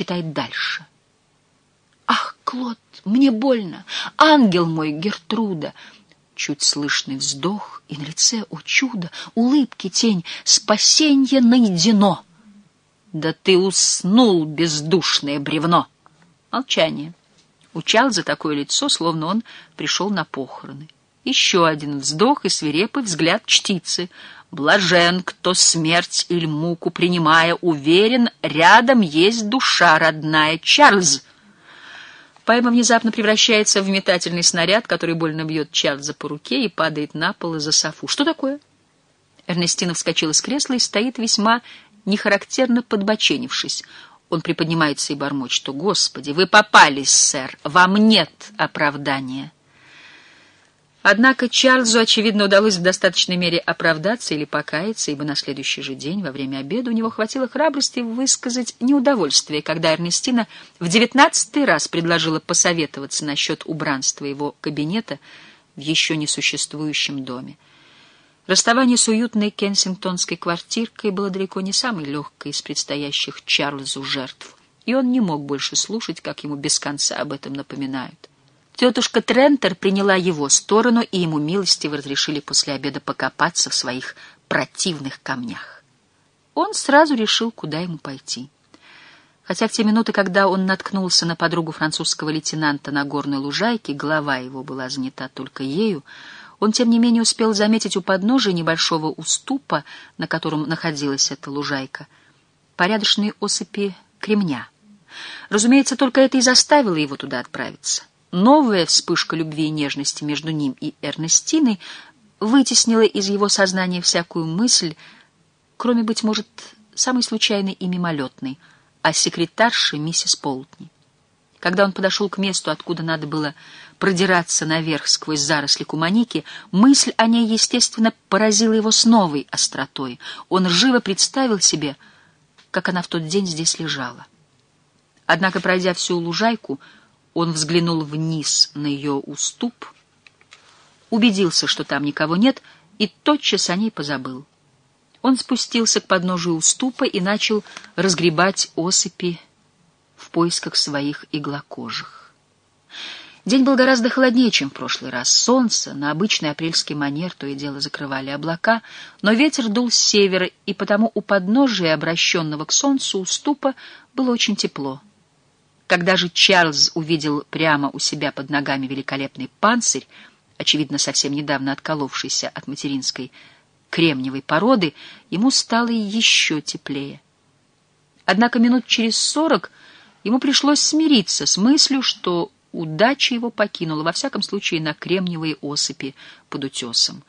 читает дальше. «Ах, Клод, мне больно! Ангел мой, Гертруда!» Чуть слышный вздох, и на лице, о чудо, улыбки тень, спасенье найдено. Да ты уснул, бездушное бревно! Молчание. У за такое лицо, словно он пришел на похороны. Еще один вздох и свирепый взгляд чтицы. Блажен, кто смерть или муку принимая, уверен, рядом есть душа родная. Чарльз! Поэма внезапно превращается в метательный снаряд, который больно бьет Чарльза по руке и падает на пол из-за софу. Что такое? Эрнестина вскочила с кресла и стоит весьма нехарактерно подбоченившись. Он приподнимается и бормочет, что «Господи, вы попались, сэр, вам нет оправдания». Однако Чарльзу, очевидно, удалось в достаточной мере оправдаться или покаяться, ибо на следующий же день, во время обеда, у него хватило храбрости высказать неудовольствие, когда Эрнестина в девятнадцатый раз предложила посоветоваться насчет убранства его кабинета в еще не существующем доме. Расставание с уютной кенсингтонской квартиркой было далеко не самой легкой из предстоящих Чарльзу жертв, и он не мог больше слушать, как ему без конца об этом напоминают. Тетушка Трентер приняла его сторону, и ему милостиво разрешили после обеда покопаться в своих противных камнях. Он сразу решил, куда ему пойти. Хотя в те минуты, когда он наткнулся на подругу французского лейтенанта на горной лужайке, голова его была занята только ею, он, тем не менее, успел заметить у подножия небольшого уступа, на котором находилась эта лужайка, порядочные осыпи кремня. Разумеется, только это и заставило его туда отправиться. Новая вспышка любви и нежности между ним и Эрнестиной вытеснила из его сознания всякую мысль, кроме, быть может, самой случайной и мимолетной, о секретарше миссис Полтни. Когда он подошел к месту, откуда надо было продираться наверх сквозь заросли куманики, мысль о ней, естественно, поразила его с новой остротой. Он живо представил себе, как она в тот день здесь лежала. Однако, пройдя всю лужайку, он взглянул вниз на ее уступ, убедился, что там никого нет, и тотчас о ней позабыл. Он спустился к подножию уступа и начал разгребать осыпи в поисках своих иглокожих. День был гораздо холоднее, чем в прошлый раз. Солнце на обычный апрельский манер то и дело закрывали облака, но ветер дул с севера, и потому у подножия, обращенного к солнцу, уступа было очень тепло. Когда же Чарльз увидел прямо у себя под ногами великолепный панцирь, очевидно, совсем недавно отколовшийся от материнской кремниевой породы, ему стало еще теплее. Однако минут через сорок ему пришлось смириться с мыслью, что удача его покинула, во всяком случае, на кремниевые осыпи под утесом.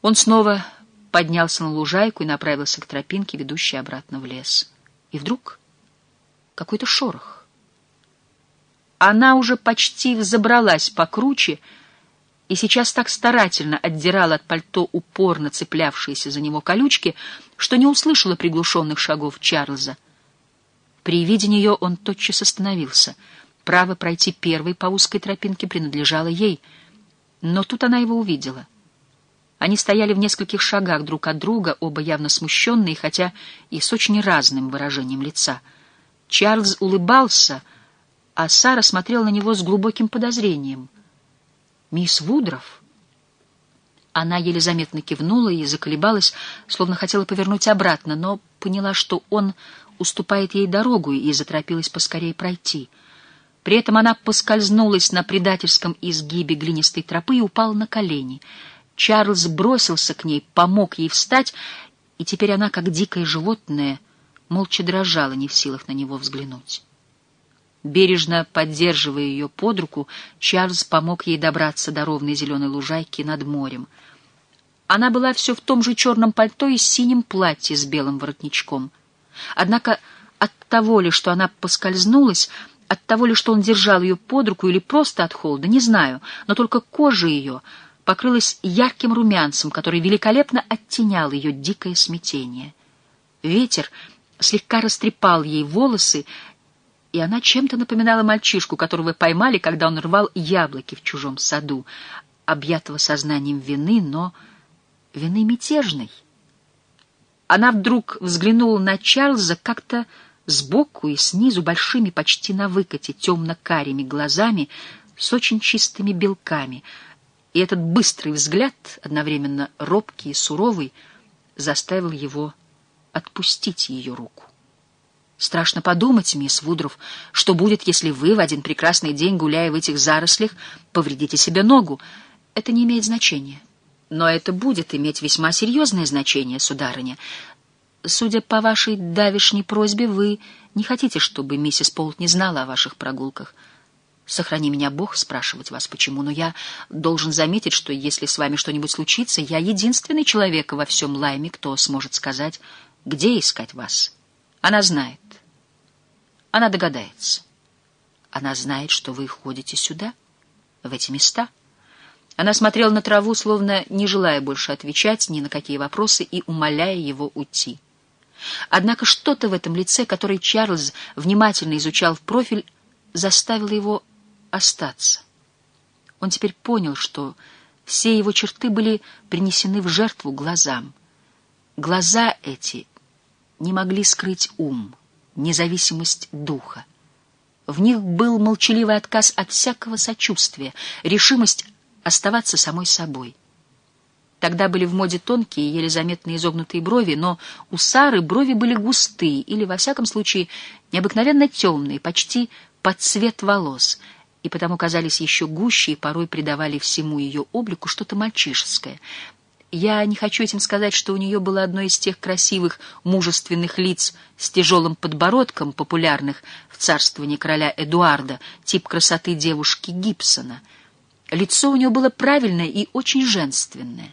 Он снова поднялся на лужайку и направился к тропинке, ведущей обратно в лес. И вдруг какой-то шорох. Она уже почти взобралась покруче и сейчас так старательно отдирала от пальто упорно цеплявшиеся за него колючки, что не услышала приглушенных шагов Чарльза. При виде нее он тотчас остановился. Право пройти первой по узкой тропинке принадлежало ей, но тут она его увидела. Они стояли в нескольких шагах друг от друга, оба явно смущенные, хотя и с очень разным выражением лица. Чарльз улыбался, а Сара смотрела на него с глубоким подозрением. «Мисс Вудров?» Она еле заметно кивнула и заколебалась, словно хотела повернуть обратно, но поняла, что он уступает ей дорогу, и заторопилась поскорее пройти. При этом она поскользнулась на предательском изгибе глинистой тропы и упала на колени. Чарльз бросился к ней, помог ей встать, и теперь она, как дикое животное, молча дрожала, не в силах на него взглянуть. Бережно поддерживая ее под руку, Чарльз помог ей добраться до ровной зеленой лужайки над морем. Она была все в том же черном пальто и синем платье с белым воротничком. Однако от того ли, что она поскользнулась, от того ли, что он держал ее под руку, или просто от холода, не знаю, но только кожа ее покрылась ярким румянцем, который великолепно оттенял ее дикое смятение. Ветер слегка растрепал ей волосы, и она чем-то напоминала мальчишку, которого поймали, когда он рвал яблоки в чужом саду, объятого сознанием вины, но вины мятежной. Она вдруг взглянула на Чарльза как-то сбоку и снизу большими, почти на выкате, темно-карими глазами с очень чистыми белками. И этот быстрый взгляд, одновременно робкий и суровый, заставил его отпустить ее руку. Страшно подумать, мисс Вудров, что будет, если вы в один прекрасный день, гуляя в этих зарослях, повредите себе ногу. Это не имеет значения. Но это будет иметь весьма серьезное значение, сударыня. Судя по вашей давишней просьбе, вы не хотите, чтобы миссис Полт не знала о ваших прогулках. Сохрани меня Бог спрашивать вас, почему, но я должен заметить, что если с вами что-нибудь случится, я единственный человек во всем Лайме, кто сможет сказать, где искать вас. Она знает. Она догадается. Она знает, что вы ходите сюда, в эти места. Она смотрела на траву, словно не желая больше отвечать ни на какие вопросы и умоляя его уйти. Однако что-то в этом лице, которое Чарльз внимательно изучал в профиль, заставило его остаться. Он теперь понял, что все его черты были принесены в жертву глазам. Глаза эти не могли скрыть ум, независимость духа. В них был молчаливый отказ от всякого сочувствия, решимость оставаться самой собой — Тогда были в моде тонкие, еле заметные изогнутые брови, но у Сары брови были густые или, во всяком случае, необыкновенно темные, почти под цвет волос, и потому казались еще гуще и порой придавали всему ее облику что-то мальчишеское. Я не хочу этим сказать, что у нее было одно из тех красивых, мужественных лиц с тяжелым подбородком, популярных в царствовании короля Эдуарда, тип красоты девушки Гибсона. Лицо у нее было правильное и очень женственное.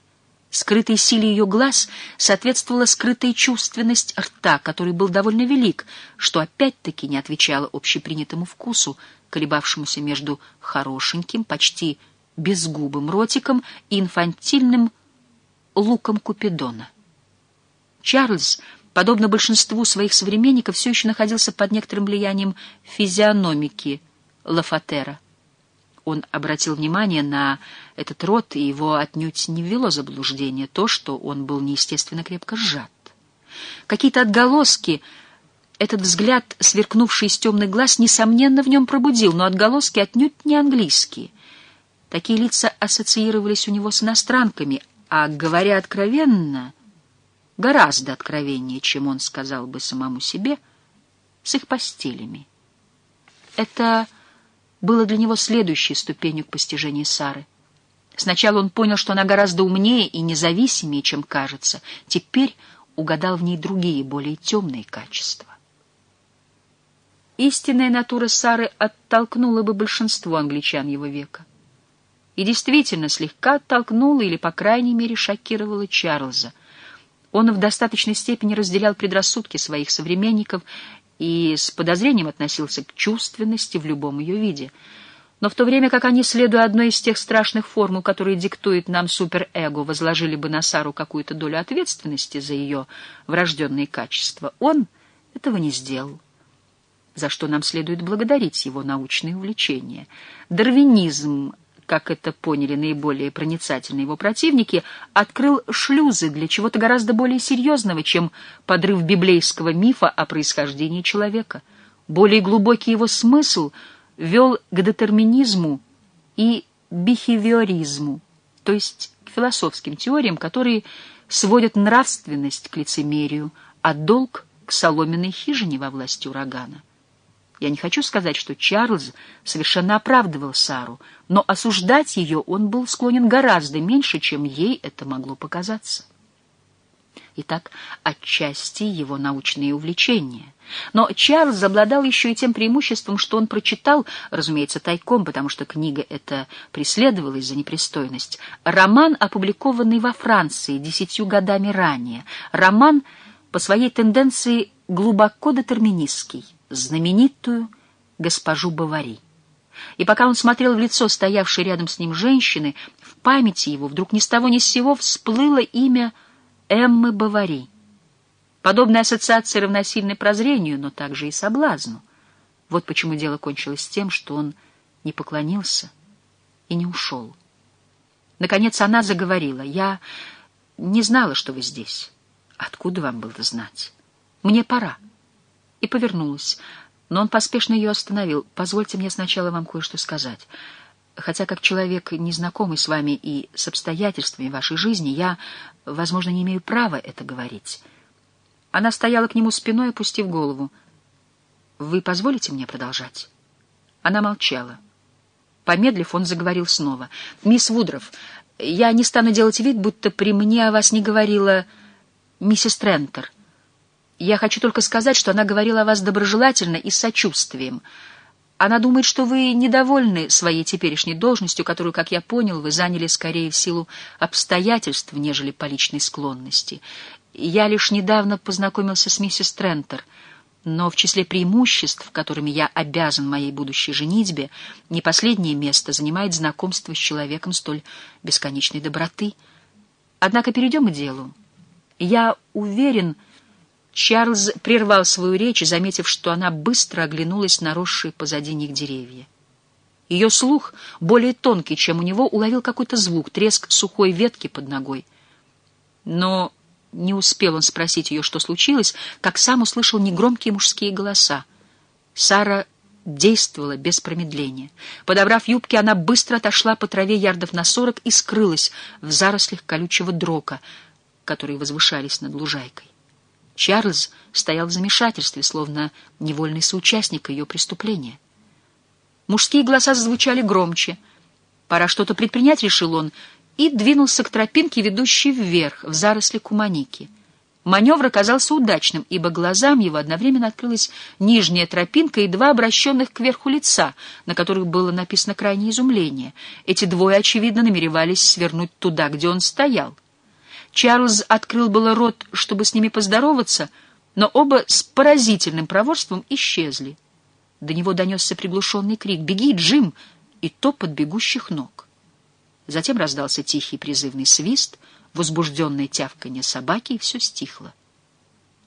Скрытой силе ее глаз соответствовала скрытая чувственность рта, который был довольно велик, что опять-таки не отвечало общепринятому вкусу, колебавшемуся между хорошеньким, почти безгубым ротиком и инфантильным луком Купидона. Чарльз, подобно большинству своих современников, все еще находился под некоторым влиянием физиономики Лафатера — он обратил внимание на этот рот, и его отнюдь не ввело заблуждение то, что он был неестественно крепко сжат. Какие-то отголоски этот взгляд, сверкнувший из темных глаз, несомненно, в нем пробудил, но отголоски отнюдь не английские. Такие лица ассоциировались у него с иностранками, а, говоря откровенно, гораздо откровеннее, чем он сказал бы самому себе, с их постелями. Это было для него следующей ступенью к постижению Сары. Сначала он понял, что она гораздо умнее и независимее, чем кажется. Теперь угадал в ней другие, более темные качества. Истинная натура Сары оттолкнула бы большинство англичан его века. И действительно слегка оттолкнула или, по крайней мере, шокировала Чарльза. Он в достаточной степени разделял предрассудки своих современников и с подозрением относился к чувственности в любом ее виде. Но в то время как они, следуя одной из тех страшных формул, которые диктует нам суперэго, возложили бы на Сару какую-то долю ответственности за ее врожденные качества, он этого не сделал за что нам следует благодарить его научные увлечения. Дарвинизм как это поняли наиболее проницательные его противники, открыл шлюзы для чего-то гораздо более серьезного, чем подрыв библейского мифа о происхождении человека. Более глубокий его смысл вел к детерминизму и бихевиоризму, то есть к философским теориям, которые сводят нравственность к лицемерию, а долг — к соломенной хижине во власти урагана. Я не хочу сказать, что Чарльз совершенно оправдывал Сару, но осуждать ее он был склонен гораздо меньше, чем ей это могло показаться. Итак, отчасти его научные увлечения. Но Чарльз обладал еще и тем преимуществом, что он прочитал, разумеется, тайком, потому что книга эта преследовалась за непристойность, роман, опубликованный во Франции десятью годами ранее. Роман по своей тенденции глубоко детерминистский знаменитую госпожу Бавари. И пока он смотрел в лицо стоявшей рядом с ним женщины, в памяти его вдруг ни с того ни с сего всплыло имя Эммы Бавари. Подобная ассоциация равносильна прозрению, но также и соблазну. Вот почему дело кончилось тем, что он не поклонился и не ушел. Наконец она заговорила. «Я не знала, что вы здесь. Откуда вам было знать? Мне пора». И повернулась. Но он поспешно ее остановил. «Позвольте мне сначала вам кое-что сказать. Хотя как человек, незнакомый с вами и с обстоятельствами вашей жизни, я, возможно, не имею права это говорить». Она стояла к нему спиной, опустив голову. «Вы позволите мне продолжать?» Она молчала. Помедлив, он заговорил снова. «Мисс Вудров, я не стану делать вид, будто при мне о вас не говорила миссис Трентер. Я хочу только сказать, что она говорила о вас доброжелательно и с сочувствием. Она думает, что вы недовольны своей теперешней должностью, которую, как я понял, вы заняли скорее в силу обстоятельств, нежели по личной склонности. Я лишь недавно познакомился с миссис Трентер, но в числе преимуществ, которыми я обязан моей будущей женитьбе, не последнее место занимает знакомство с человеком столь бесконечной доброты. Однако перейдем к делу. Я уверен, Чарльз прервал свою речь, заметив, что она быстро оглянулась на росшие позади них деревья. Ее слух, более тонкий, чем у него, уловил какой-то звук, треск сухой ветки под ногой. Но не успел он спросить ее, что случилось, как сам услышал негромкие мужские голоса. Сара действовала без промедления. Подобрав юбки, она быстро отошла по траве ярдов на сорок и скрылась в зарослях колючего дрока, которые возвышались над лужайкой. Чарльз стоял в замешательстве, словно невольный соучастник ее преступления. Мужские голоса зазвучали громче. «Пора что-то предпринять», — решил он, и двинулся к тропинке, ведущей вверх, в заросли куманики. Маневр оказался удачным, ибо глазам его одновременно открылась нижняя тропинка и два обращенных кверху лица, на которых было написано крайнее изумление. Эти двое, очевидно, намеревались свернуть туда, где он стоял. Чарльз открыл было рот, чтобы с ними поздороваться, но оба с поразительным проворством исчезли. До него донесся приглушенный крик «Беги, Джим!» и топот бегущих ног. Затем раздался тихий призывный свист, возбужденное тявканье собаки, и все стихло.